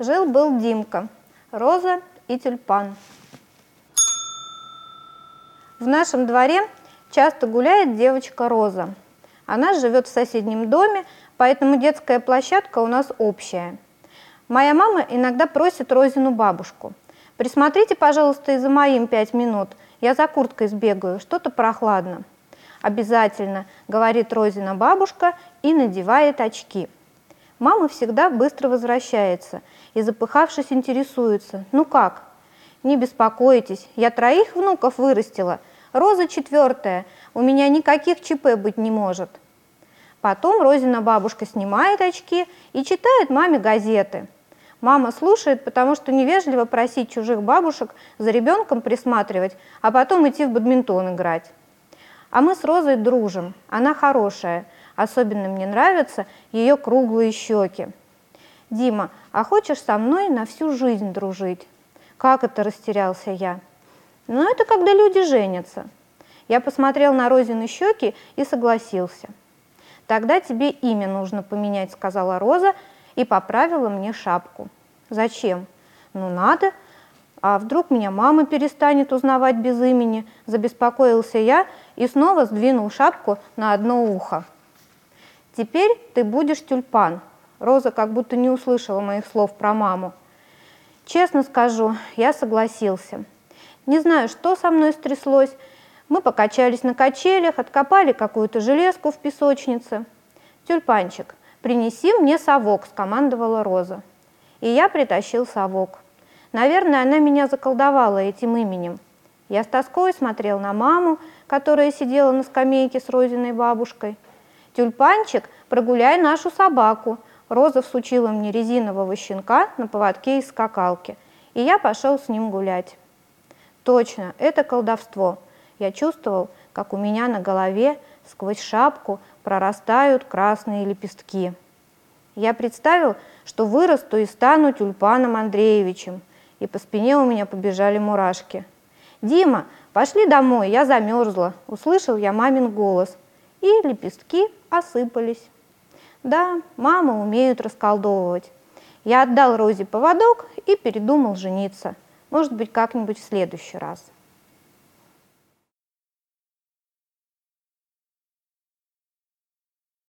Жил-был Димка, Роза и тюльпан. В нашем дворе часто гуляет девочка Роза. Она живет в соседнем доме, поэтому детская площадка у нас общая. Моя мама иногда просит Розину бабушку. «Присмотрите, пожалуйста, и за моим пять минут. Я за курткой сбегаю, что-то прохладно». «Обязательно», — говорит Розина бабушка и надевает очки. Мама всегда быстро возвращается и, запыхавшись, интересуется. «Ну как?» «Не беспокойтесь, я троих внуков вырастила. Роза четвертая, у меня никаких ЧП быть не может». Потом Розина бабушка снимает очки и читает маме газеты. Мама слушает, потому что невежливо просить чужих бабушек за ребенком присматривать, а потом идти в бадминтон играть. А мы с Розой дружим, она хорошая. Особенно мне нравятся ее круглые щеки. «Дима, а хочешь со мной на всю жизнь дружить?» «Как это?» – растерялся я. «Ну, это когда люди женятся». Я посмотрел на Розины щеки и согласился. «Тогда тебе имя нужно поменять», – сказала Роза и поправила мне шапку. «Зачем?» «Ну, надо. А вдруг меня мама перестанет узнавать без имени?» – забеспокоился я и снова сдвинул шапку на одно ухо. «Теперь ты будешь тюльпан». Роза как будто не услышала моих слов про маму. Честно скажу, я согласился. Не знаю, что со мной стряслось. Мы покачались на качелях, откопали какую-то железку в песочнице. «Тюльпанчик, принеси мне совок», – скомандовала Роза. И я притащил совок. Наверное, она меня заколдовала этим именем. Я с тоской смотрел на маму, которая сидела на скамейке с Розиной бабушкой. «Тюльпанчик, прогуляй нашу собаку!» Роза всучила мне резинового щенка на поводке из скакалки, и я пошел с ним гулять. Точно, это колдовство. Я чувствовал, как у меня на голове сквозь шапку прорастают красные лепестки. Я представил, что вырасту и стану тюльпаном Андреевичем, и по спине у меня побежали мурашки. «Дима, пошли домой, я замерзла», – услышал я мамин голос, и лепестки осыпались. Да, мама умеют расколдовывать. Я отдал Розе поводок и передумал жениться. Может быть, как-нибудь в следующий раз.